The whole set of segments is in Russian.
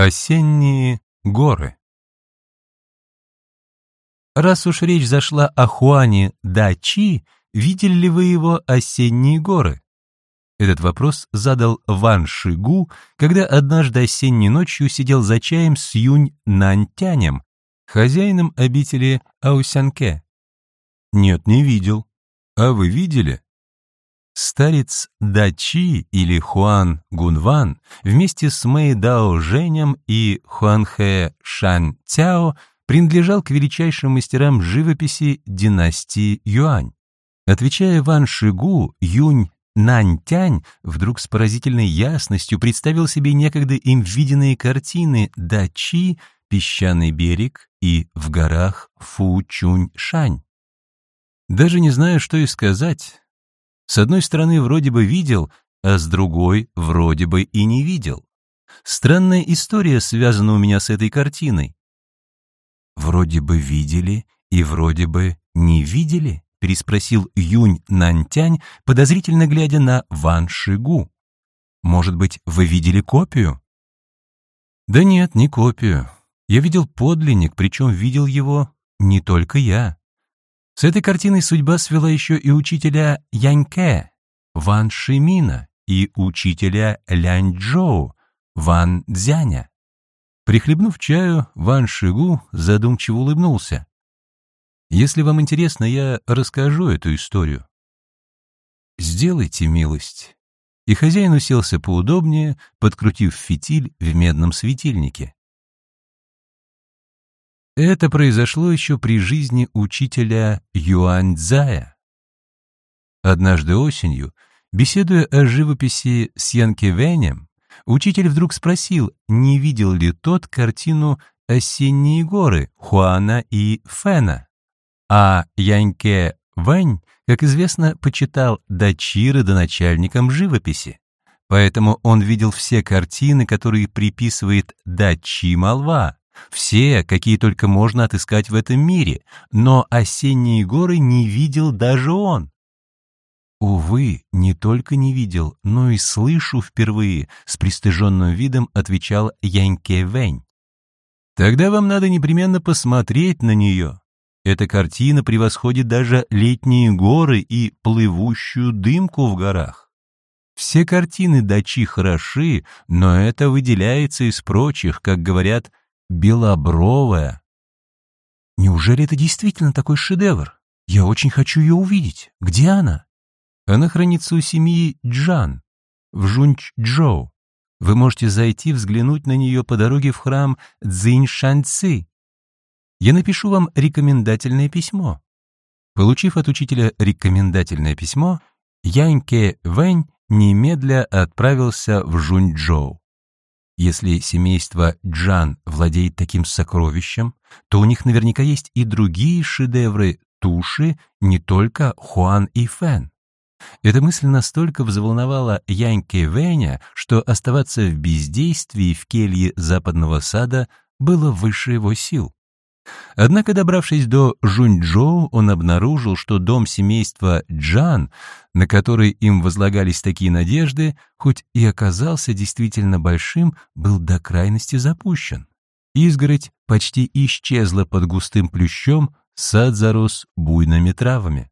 Осенние горы Раз уж речь зашла о Хуане Дачи, видели ли вы его осенние горы? Этот вопрос задал Ван Шигу, когда однажды осенней ночью сидел за чаем с Юнь Нантянем, хозяином обители Аусянке. Нет, не видел. А вы видели? Старец Дачи или Хуан Гунван вместе с Мэй Дао Женем и Хуанхэ Шан Цяо принадлежал к величайшим мастерам живописи династии Юань. Отвечая Ван Шигу, Юнь Наньтянь вдруг с поразительной ясностью представил себе некогда им виденные картины Дачи, песчаный берег и в горах Фу-Чунь-Шань. Даже не знаю, что и сказать. С одной стороны, вроде бы видел, а с другой, вроде бы и не видел. Странная история связана у меня с этой картиной. «Вроде бы видели и вроде бы не видели?» — переспросил Юнь Нантянь, подозрительно глядя на Ван Шигу. «Может быть, вы видели копию?» «Да нет, не копию. Я видел подлинник, причем видел его не только я. С этой картиной судьба свела еще и учителя Яньке, Ван Шимина, и учителя Ляньчжоу, Ван Дзяня. Прихлебнув чаю, Ван Шигу задумчиво улыбнулся. «Если вам интересно, я расскажу эту историю». «Сделайте милость». И хозяин уселся поудобнее, подкрутив фитиль в медном светильнике. Это произошло еще при жизни учителя Юаньцзая. Однажды осенью, беседуя о живописи с Янки Венем, учитель вдруг спросил, не видел ли тот картину «Осенние горы» Хуана и Фена. А Яньке Вэнь, как известно, почитал Дачи родоначальником живописи. Поэтому он видел все картины, которые приписывает Дачи молва, все, какие только можно отыскать в этом мире, но осенние горы не видел даже он. «Увы, не только не видел, но и слышу впервые», — с пристыженным видом отвечал Яньке Вэнь. «Тогда вам надо непременно посмотреть на нее. Эта картина превосходит даже летние горы и плывущую дымку в горах. Все картины дачи хороши, но это выделяется из прочих, как говорят, белобровая. Неужели это действительно такой шедевр? Я очень хочу ее увидеть. Где она? Она хранится у семьи Джан в Жунчжоу. Вы можете зайти взглянуть на нее по дороге в храм Цзиньшаньсы. Я напишу вам рекомендательное письмо. Получив от учителя рекомендательное письмо, Янь Кэвэнь немедля отправился в Жунчжоу. Если семейство Джан владеет таким сокровищем, то у них наверняка есть и другие шедевры туши, не только Хуан и Фэн. Эта мысль настолько взволновала Яньке Вэня, что оставаться в бездействии в келье западного сада было выше его сил. Однако, добравшись до Жуньчжоу, он обнаружил, что дом семейства Джан, на который им возлагались такие надежды, хоть и оказался действительно большим, был до крайности запущен. Изгородь почти исчезла под густым плющом, сад зарос буйными травами.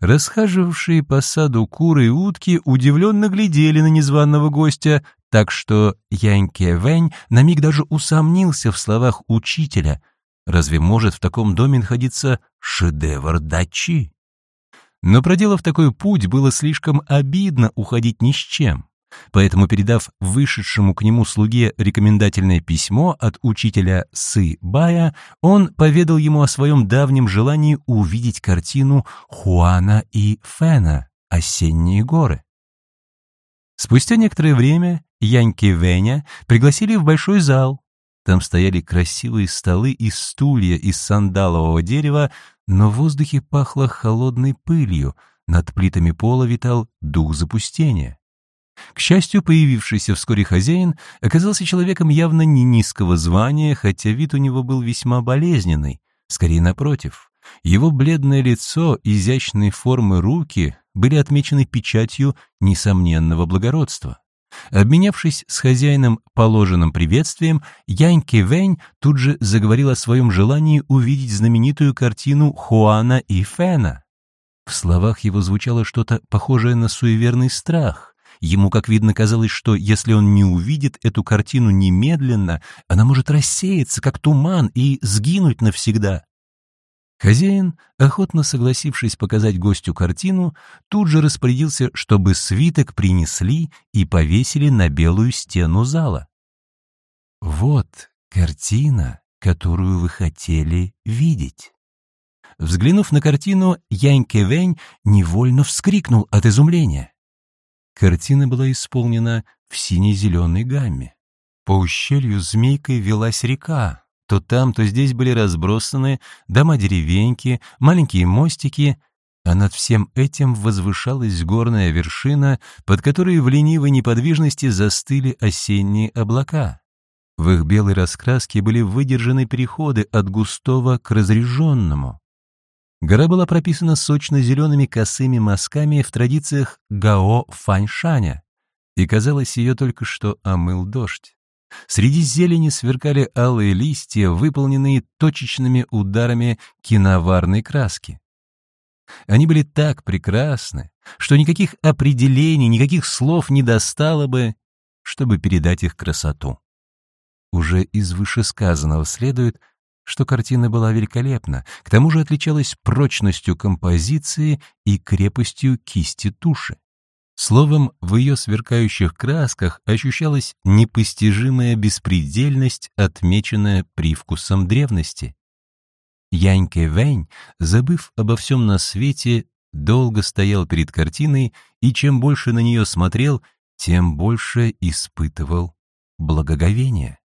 Расхаживавшие по саду куры и утки удивленно глядели на незваного гостя, так что Яньке Вэнь на миг даже усомнился в словах учителя — Разве может в таком доме находиться шедевр дачи? Но проделав такой путь, было слишком обидно уходить ни с чем. Поэтому, передав вышедшему к нему слуге рекомендательное письмо от учителя Сы Бая, он поведал ему о своем давнем желании увидеть картину Хуана и Фена «Осенние горы». Спустя некоторое время Яньки Веня пригласили в большой зал, там стояли красивые столы и стулья из сандалового дерева, но в воздухе пахло холодной пылью, над плитами пола витал дух запустения. К счастью, появившийся вскоре хозяин оказался человеком явно не низкого звания, хотя вид у него был весьма болезненный, скорее напротив. Его бледное лицо, изящные формы руки были отмечены печатью несомненного благородства. Обменявшись с хозяином положенным приветствием, Янь Вэнь тут же заговорил о своем желании увидеть знаменитую картину Хуана и Фэна. В словах его звучало что-то похожее на суеверный страх. Ему, как видно, казалось, что если он не увидит эту картину немедленно, она может рассеяться, как туман, и сгинуть навсегда. Хозяин, охотно согласившись показать гостю картину, тут же распорядился, чтобы свиток принесли и повесили на белую стену зала. «Вот картина, которую вы хотели видеть». Взглянув на картину, Янь Кевень невольно вскрикнул от изумления. Картина была исполнена в сине-зеленой гамме. По ущелью змейкой велась река, то там, то здесь были разбросаны дома-деревеньки, маленькие мостики, а над всем этим возвышалась горная вершина, под которой в ленивой неподвижности застыли осенние облака. В их белой раскраске были выдержаны переходы от густого к разреженному. Гора была прописана сочно-зелеными косыми мазками в традициях Гао Фаньшаня, и казалось, ее только что омыл дождь. Среди зелени сверкали алые листья, выполненные точечными ударами киноварной краски. Они были так прекрасны, что никаких определений, никаких слов не достало бы, чтобы передать их красоту. Уже из вышесказанного следует, что картина была великолепна, к тому же отличалась прочностью композиции и крепостью кисти туши. Словом, в ее сверкающих красках ощущалась непостижимая беспредельность, отмеченная привкусом древности. Яньке Вэнь, забыв обо всем на свете, долго стоял перед картиной, и чем больше на нее смотрел, тем больше испытывал благоговение.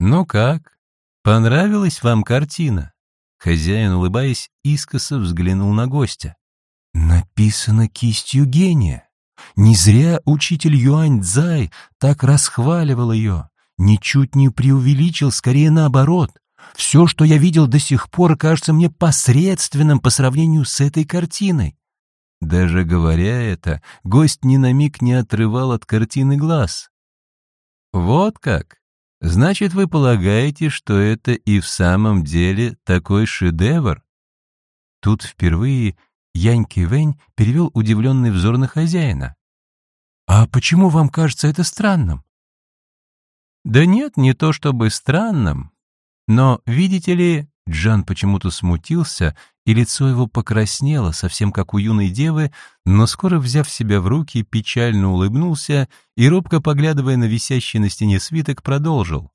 «Ну как, понравилась вам картина?» Хозяин, улыбаясь, искоса взглянул на гостя. Написано кистью гения. Не зря учитель Юань Цзай так расхваливал ее. Ничуть не преувеличил, скорее наоборот. Все, что я видел до сих пор, кажется мне посредственным по сравнению с этой картиной. Даже говоря это, гость ни на миг не отрывал от картины глаз. «Вот как? Значит, вы полагаете, что это и в самом деле такой шедевр?» Тут впервые Янь Кивэнь перевел удивленный взор на хозяина. «А почему вам кажется это странным?» «Да нет, не то чтобы странным. Но, видите ли, Джан почему-то смутился, и лицо его покраснело, совсем как у юной девы, но скоро, взяв себя в руки, печально улыбнулся и, робко поглядывая на висящий на стене свиток, продолжил.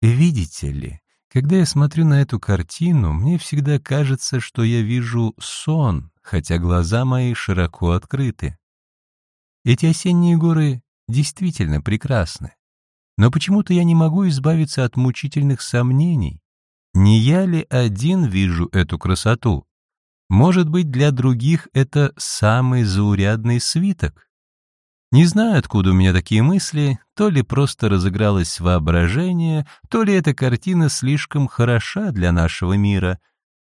«Видите ли, когда я смотрю на эту картину, мне всегда кажется, что я вижу сон, хотя глаза мои широко открыты. Эти осенние горы действительно прекрасны. Но почему-то я не могу избавиться от мучительных сомнений. Не я ли один вижу эту красоту? Может быть, для других это самый заурядный свиток? Не знаю, откуда у меня такие мысли, то ли просто разыгралось воображение, то ли эта картина слишком хороша для нашего мира.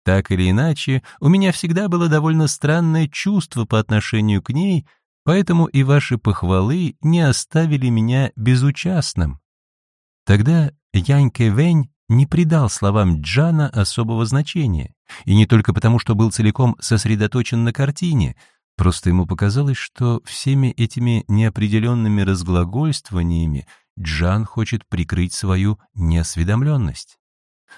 Так или иначе, у меня всегда было довольно странное чувство по отношению к ней, поэтому и ваши похвалы не оставили меня безучастным. Тогда Янь Вэнь не придал словам Джана особого значения, и не только потому, что был целиком сосредоточен на картине — Просто ему показалось, что всеми этими неопределенными разглагольствованиями Джан хочет прикрыть свою неосведомленность.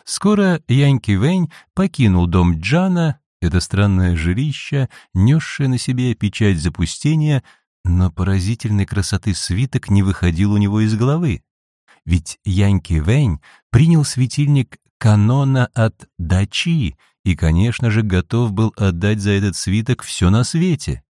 Скоро Яньки Вэнь покинул дом Джана, это странное жилище, несшее на себе печать запустения, но поразительной красоты свиток не выходил у него из головы. Ведь Яньки Вэнь принял светильник канона от Дачи и, конечно же, готов был отдать за этот свиток все на свете.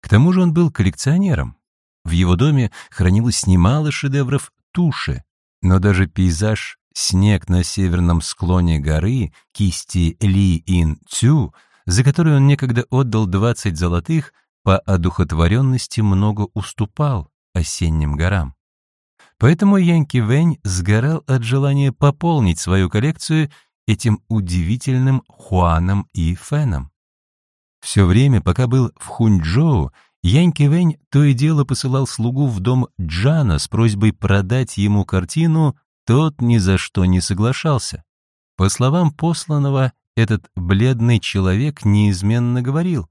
К тому же он был коллекционером. В его доме хранилось немало шедевров туши, но даже пейзаж «Снег на северном склоне горы» кисти Ли Ин Цю, за который он некогда отдал 20 золотых, по одухотворенности много уступал осенним горам. Поэтому Янки Вэнь сгорал от желания пополнить свою коллекцию этим удивительным Хуаном и Феном. Все время, пока был в Хунчжоу, Яньки Вэнь то и дело посылал слугу в дом Джана с просьбой продать ему картину, тот ни за что не соглашался. По словам посланного, этот бледный человек неизменно говорил,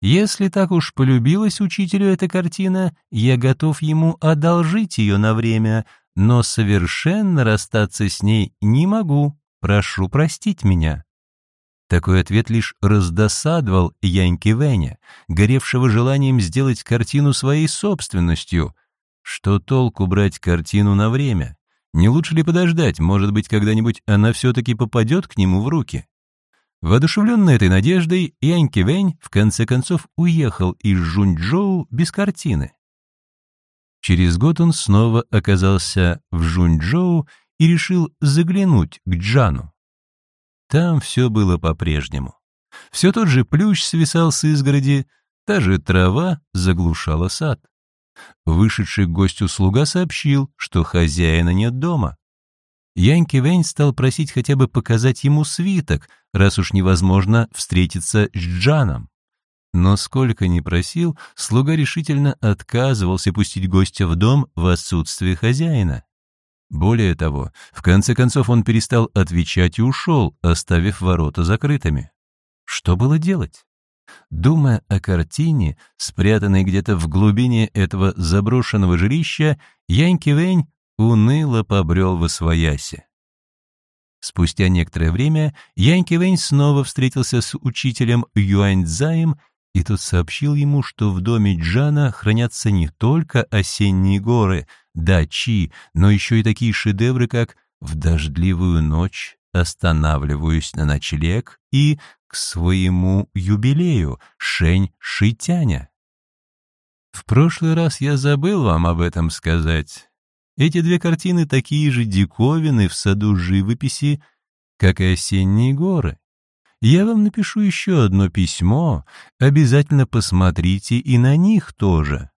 «Если так уж полюбилась учителю эта картина, я готов ему одолжить ее на время, но совершенно расстаться с ней не могу, прошу простить меня». Такой ответ лишь раздосадовал Яньки Веня, горевшего желанием сделать картину своей собственностью. Что толку брать картину на время? Не лучше ли подождать, может быть, когда-нибудь она все-таки попадет к нему в руки? Воодушевленный этой надеждой, Яньки Вэнь в конце концов уехал из Жуньчжоу без картины. Через год он снова оказался в Жуньчжоу и решил заглянуть к Джану. Там все было по-прежнему. Все тот же плющ свисал с изгороди, та же трава заглушала сад. Вышедший к гостю слуга сообщил, что хозяина нет дома. Яньки Вэнь стал просить хотя бы показать ему свиток, раз уж невозможно встретиться с Джаном. Но сколько ни просил, слуга решительно отказывался пустить гостя в дом в отсутствие хозяина. Более того, в конце концов он перестал отвечать и ушел, оставив ворота закрытыми. Что было делать? Думая о картине, спрятанной где-то в глубине этого заброшенного жилища, Яньки Вэнь уныло побрел в освояси. Спустя некоторое время Яньки Вэнь снова встретился с учителем Юаньцзаем, и тот сообщил ему, что в доме Джана хранятся не только осенние горы, дачи, но еще и такие шедевры, как «В дождливую ночь останавливаюсь на ночлег» и «К своему юбилею» Шень Шитяня. В прошлый раз я забыл вам об этом сказать. Эти две картины такие же диковины в саду живописи, как и осенние горы. Я вам напишу еще одно письмо, обязательно посмотрите и на них тоже.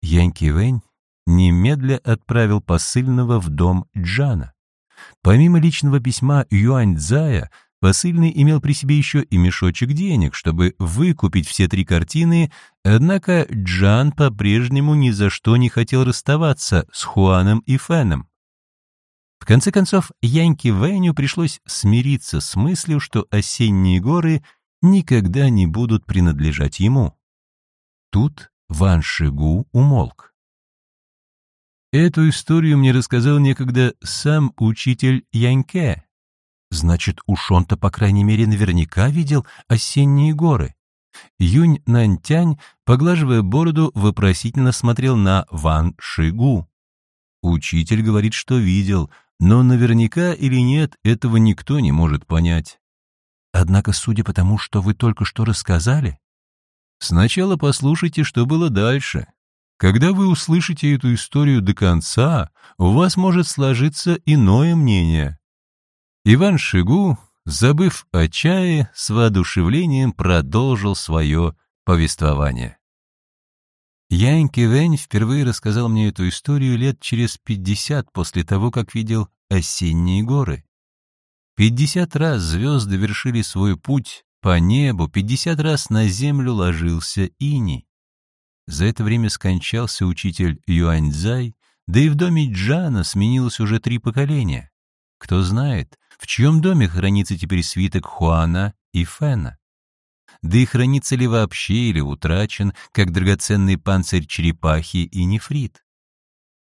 Яньки Вэнь немедля отправил посыльного в дом Джана. Помимо личного письма Юань Цзая, посыльный имел при себе еще и мешочек денег, чтобы выкупить все три картины, однако Джан по-прежнему ни за что не хотел расставаться с Хуаном и Феном. В конце концов, Яньке Вэню пришлось смириться с мыслью, что осенние горы никогда не будут принадлежать ему. Тут Ван Шигу умолк. Эту историю мне рассказал некогда сам учитель Яньке. Значит, уж он-то, по крайней мере, наверняка видел осенние горы. Юнь Нантянь, поглаживая бороду, вопросительно смотрел на Ван Шигу. Учитель говорит, что видел, но наверняка или нет, этого никто не может понять. Однако, судя по тому, что вы только что рассказали, сначала послушайте, что было дальше. Когда вы услышите эту историю до конца, у вас может сложиться иное мнение. Иван Шигу, забыв о чае, с воодушевлением продолжил свое повествование. Ян Кивень впервые рассказал мне эту историю лет через пятьдесят после того, как видел осенние горы. Пятьдесят раз звезды вершили свой путь по небу, пятьдесят раз на землю ложился иней. За это время скончался учитель Юаньцзай, да и в доме Джана сменилось уже три поколения. Кто знает, в чьем доме хранится теперь свиток Хуана и Фена? Да и хранится ли вообще или утрачен, как драгоценный панцирь черепахи и нефрит?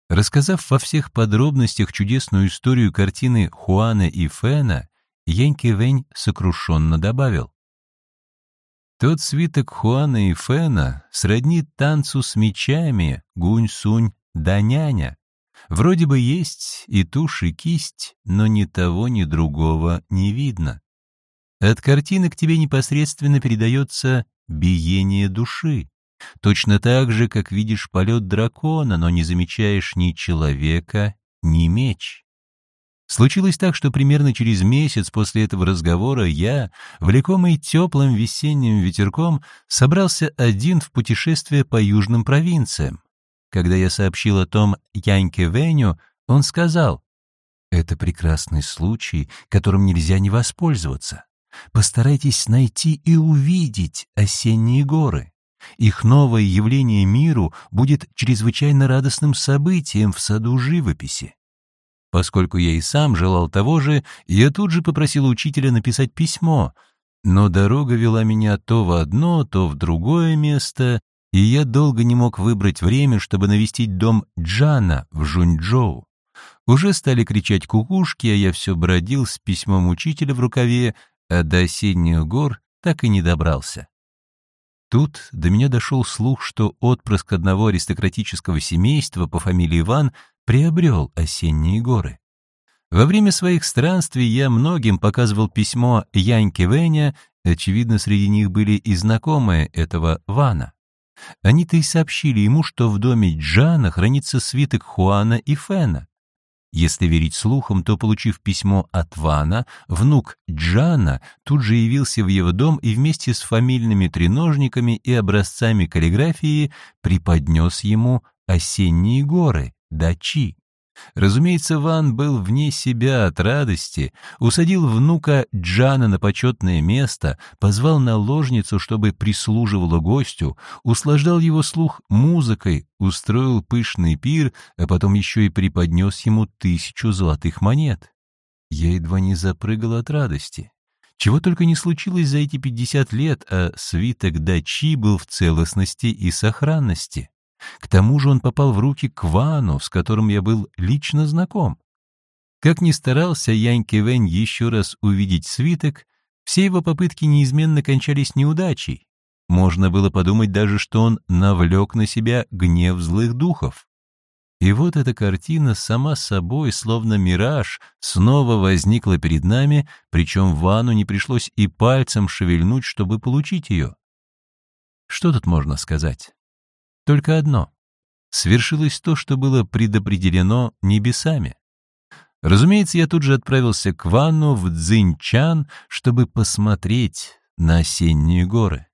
Рассказав во всех подробностях чудесную историю картины Хуана и Фена, Яньки Вэнь сокрушенно добавил. Тот свиток Хуана и Фена сродни танцу с мечами Гунь-Сунь да няня. Вроде бы есть и тушь, и кисть, но ни того, ни другого не видно. От картины к тебе непосредственно передается биение души. Точно так же, как видишь полет дракона, но не замечаешь ни человека, ни меч. Случилось так, что примерно через месяц после этого разговора я, влекомый теплым весенним ветерком, собрался один в путешествие по южным провинциям. Когда я сообщил о том Яньке Веню, он сказал, «Это прекрасный случай, которым нельзя не воспользоваться. Постарайтесь найти и увидеть осенние горы. Их новое явление миру будет чрезвычайно радостным событием в саду живописи. Поскольку я и сам желал того же, я тут же попросил учителя написать письмо, но дорога вела меня то в одно, то в другое место, и я долго не мог выбрать время, чтобы навестить дом Джана в Жуньчжоу. Уже стали кричать кукушки, а я все бродил с письмом учителя в рукаве, а до осенних гор так и не добрался. Тут до меня дошел слух, что отпрыск одного аристократического семейства по фамилии Иван приобрел осенние горы. Во время своих странствий я многим показывал письмо Яньке Веня, очевидно, среди них были и знакомые этого Вана. Они-то и сообщили ему, что в доме Джана хранится свиток Хуана и Фена. Если верить слухам, то, получив письмо от Вана, внук Джана тут же явился в его дом и вместе с фамильными треножниками и образцами каллиграфии преподнес ему осенние горы, дачи. Разумеется, Ван был вне себя от радости, усадил внука Джана на почетное место, позвал наложницу, чтобы прислуживала гостю, услаждал его слух музыкой, устроил пышный пир, а потом еще и преподнес ему тысячу золотых монет. Я едва не запрыгал от радости. Чего только не случилось за эти пятьдесят лет, а свиток Дачи был в целостности и сохранности. К тому же он попал в руки к Вану, с которым я был лично знаком. Как ни старался Янь Кевень еще раз увидеть свиток, все его попытки неизменно кончались неудачей. Можно было подумать даже, что он навлек на себя гнев злых духов. И вот эта картина сама собой, словно мираж, снова возникла перед нами, причем Вану не пришлось и пальцем шевельнуть, чтобы получить ее. Что тут можно сказать? Только одно. Свершилось то, что было предопределено небесами. Разумеется, я тут же отправился к Ванну в Цзиньчан, чтобы посмотреть на осенние горы.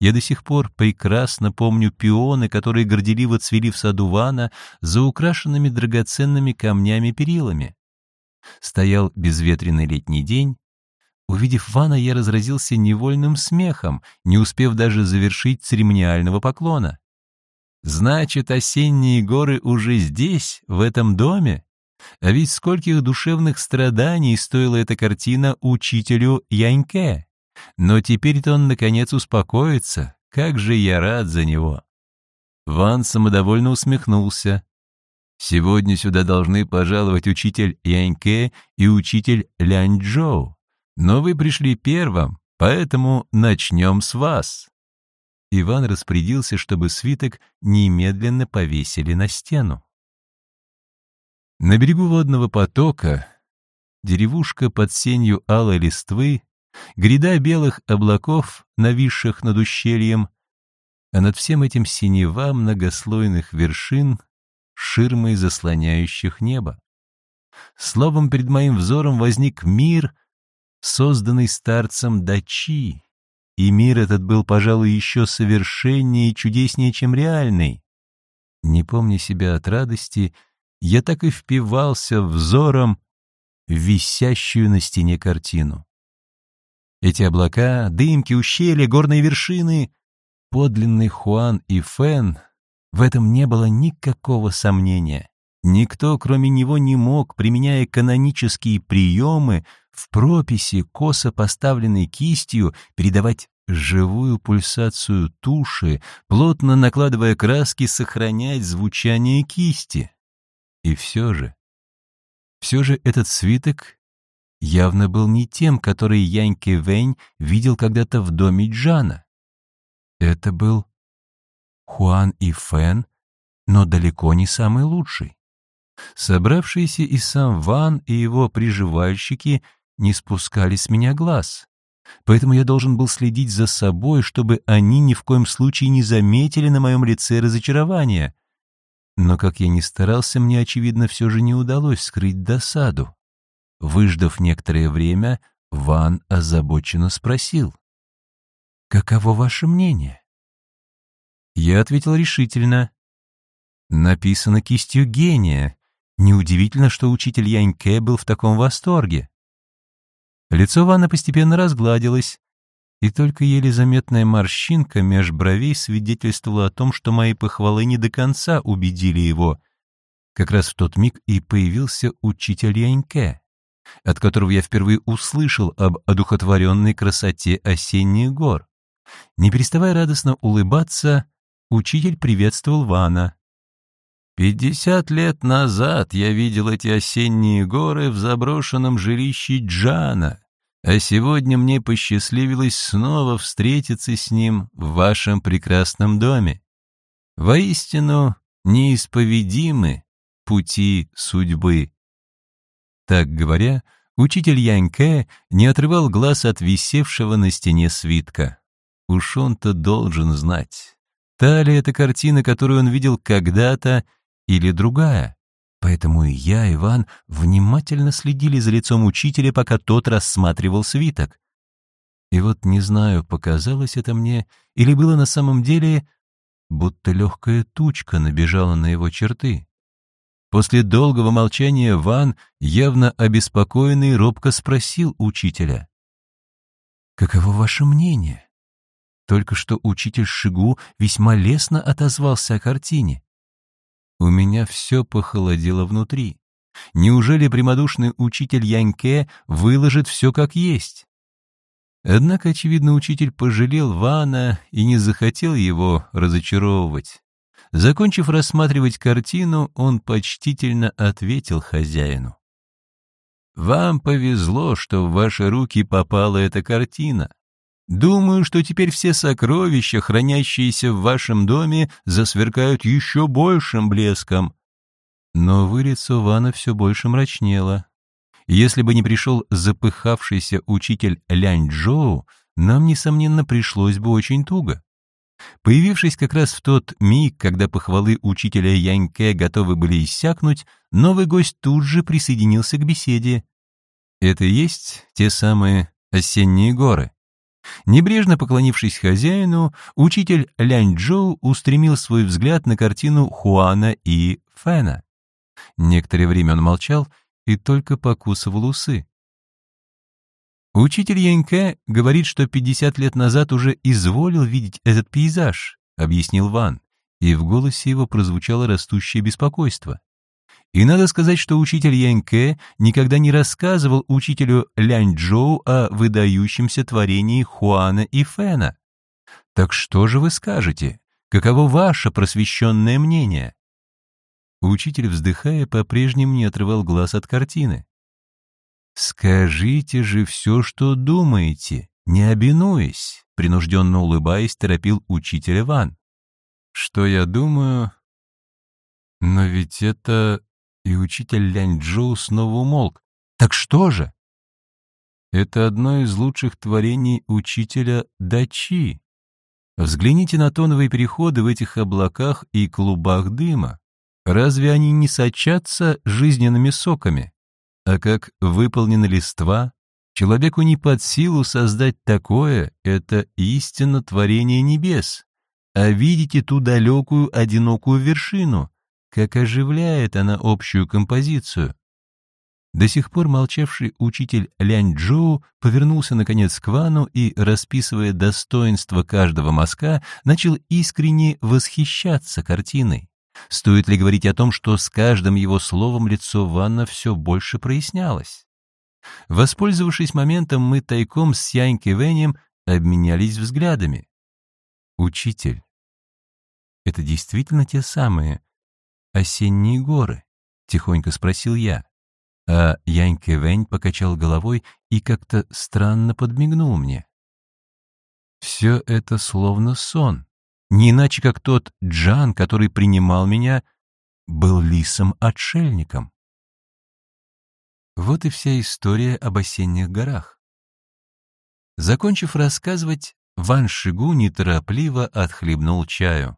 Я до сих пор прекрасно помню пионы, которые горделиво цвели в саду Вана за украшенными драгоценными камнями-перилами. Стоял безветренный летний день. Увидев Вана, я разразился невольным смехом, не успев даже завершить церемониального поклона. Значит, осенние горы уже здесь, в этом доме? А ведь скольких душевных страданий стоила эта картина учителю Яньке. Но теперь-то он, наконец, успокоится. Как же я рад за него. Ван самодовольно усмехнулся. Сегодня сюда должны пожаловать учитель Яньке и учитель Ляньчжоу. Но вы пришли первым, поэтому начнем с вас. Иван распорядился, чтобы свиток немедленно повесили на стену. На берегу водного потока деревушка под сенью алой листвы, гряда белых облаков, нависших над ущельем, а над всем этим синева многослойных вершин, ширмой заслоняющих небо. Словом, перед моим взором возник мир, созданный старцем Дачи, и мир этот был, пожалуй, еще совершеннее и чудеснее, чем реальный. Не помня себя от радости, я так и впивался взором в висящую на стене картину. Эти облака, дымки, ущелья, горные вершины, подлинный Хуан и Фен, в этом не было никакого сомнения. Никто, кроме него, не мог, применяя канонические приемы, в прописи, косо поставленной кистью, передавать живую пульсацию туши, плотно накладывая краски, сохранять звучание кисти. И все же, все же этот свиток явно был не тем, который Яньки Вэнь видел когда-то в доме Джана. Это был Хуан и Фэн, но далеко не самый лучший. Собравшиеся и сам Ван, и его приживальщики не спускали с меня глаз. Поэтому я должен был следить за собой, чтобы они ни в коем случае не заметили на моем лице разочарования. Но, как я ни старался, мне, очевидно, все же не удалось скрыть досаду. Выждав некоторое время, Ван озабоченно спросил. «Каково ваше мнение?» Я ответил решительно. «Написано кистью гения. Неудивительно, что учитель Яньке был в таком восторге. Лицо Ванны постепенно разгладилось. и только еле заметная морщинка меж бровей свидетельствовала о том, что мои похвалы не до конца убедили его. Как раз в тот миг и появился учитель Яньке, от которого я впервые услышал об одухотворенной красоте осенних гор. Не переставая радостно улыбаться, учитель приветствовал Вана. «Пятьдесят лет назад я видел эти осенние горы в заброшенном жилище Джана, а сегодня мне посчастливилось снова встретиться с ним в вашем прекрасном доме. Воистину неисповедимы пути судьбы. Так говоря, учитель Яньке не отрывал глаз от висевшего на стене свитка. Уж он-то должен знать, та ли эта картина, которую он видел когда-то, или другая. Поэтому и я, Иван, внимательно следили за лицом учителя, пока тот рассматривал свиток. И вот не знаю, показалось это мне, или было на самом деле, будто легкая тучка набежала на его черты. После долгого молчания Ван, явно обеспокоенный, робко спросил учителя. «Каково ваше мнение?» Только что учитель Шигу весьма лестно отозвался о картине. У меня все похолодело внутри. Неужели прямодушный учитель Яньке выложит все как есть? Однако, очевидно, учитель пожалел Вана и не захотел его разочаровывать. Закончив рассматривать картину, он почтительно ответил хозяину. «Вам повезло, что в ваши руки попала эта картина. Думаю, что теперь все сокровища, хранящиеся в вашем доме, засверкают еще большим блеском. Но вы лицо Вана все больше мрачнело. Если бы не пришел запыхавшийся учитель Лянь Джоу, нам, несомненно, пришлось бы очень туго. Появившись как раз в тот миг, когда похвалы учителя Яньке готовы были иссякнуть, новый гость тут же присоединился к беседе. Это и есть те самые осенние горы. Небрежно поклонившись хозяину, учитель Лянь Джоу устремил свой взгляд на картину Хуана и Фэна. Некоторое время он молчал и только покусывал усы. Учитель Яньке говорит, что 50 лет назад уже изволил видеть этот пейзаж, объяснил Ван, и в голосе его прозвучало растущее беспокойство. И надо сказать, что учитель Яньке никогда не рассказывал учителю Ляньчжоу о выдающемся творении Хуана и Фэна. Так что же вы скажете? Каково ваше просвещенное мнение? Учитель, вздыхая, по-прежнему не отрывал глаз от картины. «Скажите же все, что думаете, не обинуясь», принужденно улыбаясь, торопил учитель Иван. «Что я думаю?» «Но ведь это и учитель Лянь Джоу снова умолк. «Так что же?» Это одно из лучших творений учителя Дачи. Взгляните на тоновые переходы в этих облаках и клубах дыма. Разве они не сочатся жизненными соками? А как выполнены листва, человеку не под силу создать такое, это истинно творение небес. А видите ту далекую одинокую вершину, как оживляет она общую композицию. До сих пор молчавший учитель Лянь Джоу повернулся наконец к Вану и, расписывая достоинство каждого мазка, начал искренне восхищаться картиной. Стоит ли говорить о том, что с каждым его словом лицо Ванна все больше прояснялось? Воспользовавшись моментом, мы тайком с Яньки Венем обменялись взглядами. «Учитель, это действительно те самые осенние горы?» — тихонько спросил я. А Яньке Вэнь покачал головой и как-то странно подмигнул мне. Все это словно сон. Не иначе, как тот Джан, который принимал меня, был лисом-отшельником. Вот и вся история об осенних горах. Закончив рассказывать, Ван Шигу неторопливо отхлебнул чаю.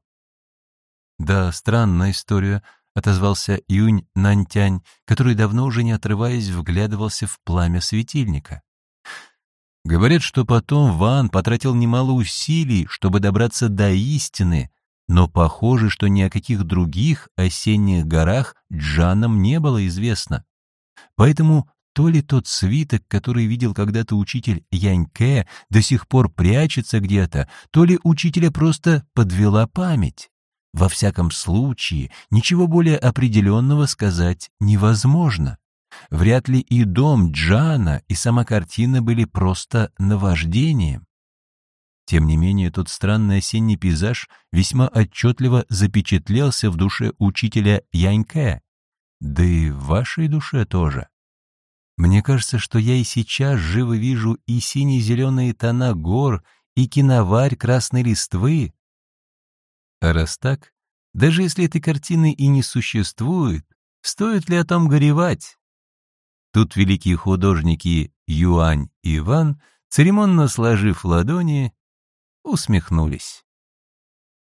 «Да, странная история», — отозвался Юнь Нантянь, который давно уже не отрываясь вглядывался в пламя светильника. Говорят, что потом Ван потратил немало усилий, чтобы добраться до истины, но похоже, что ни о каких других осенних горах Джанам не было известно. Поэтому то ли тот свиток, который видел когда-то учитель Яньке, до сих пор прячется где-то, то ли учителя просто подвела память. Во всяком случае, ничего более определенного сказать невозможно. Вряд ли и дом Джана, и сама картина были просто наваждением. Тем не менее, тот странный осенний пейзаж весьма отчетливо запечатлелся в душе учителя Яньке, да и в вашей душе тоже. Мне кажется, что я и сейчас живо вижу и сине-зеленые тона гор, и киноварь красной листвы. А раз так, даже если этой картины и не существует, стоит ли о том горевать? Тут великие художники Юань и Иван, церемонно сложив ладони, усмехнулись.